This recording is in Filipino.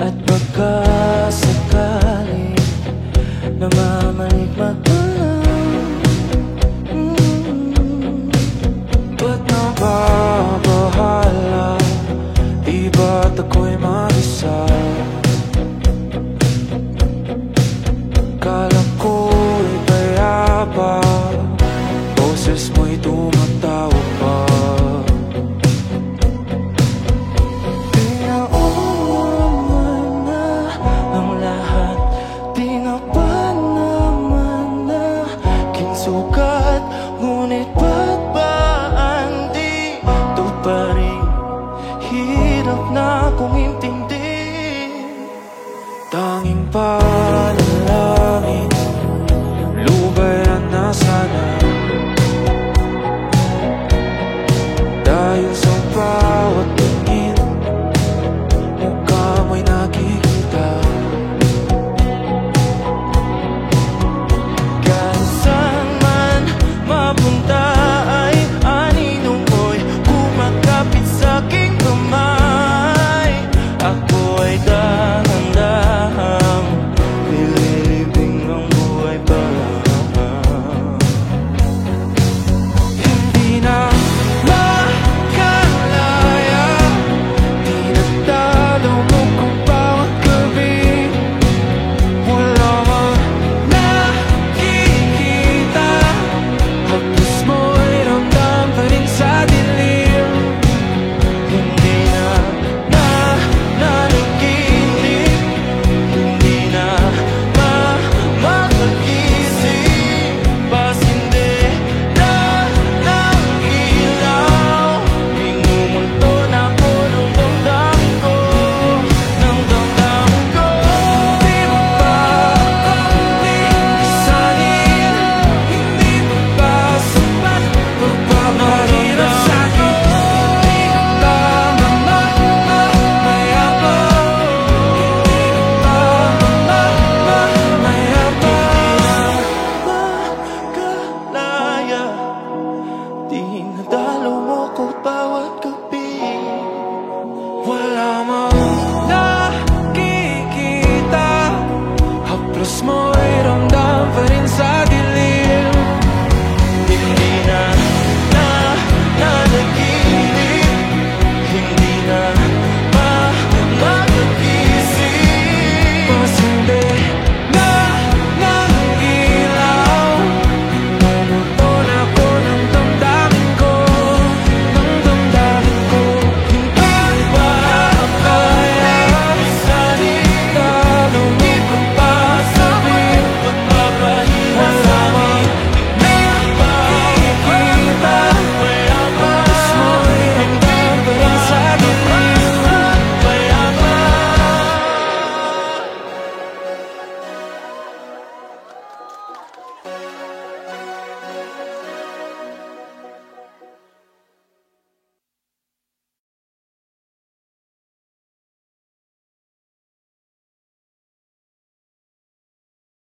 At baka sakali Namamalik magpalang mm -hmm. Ba't nababahala? Di ba't ako'y mag-isa 答应吧